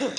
yeah.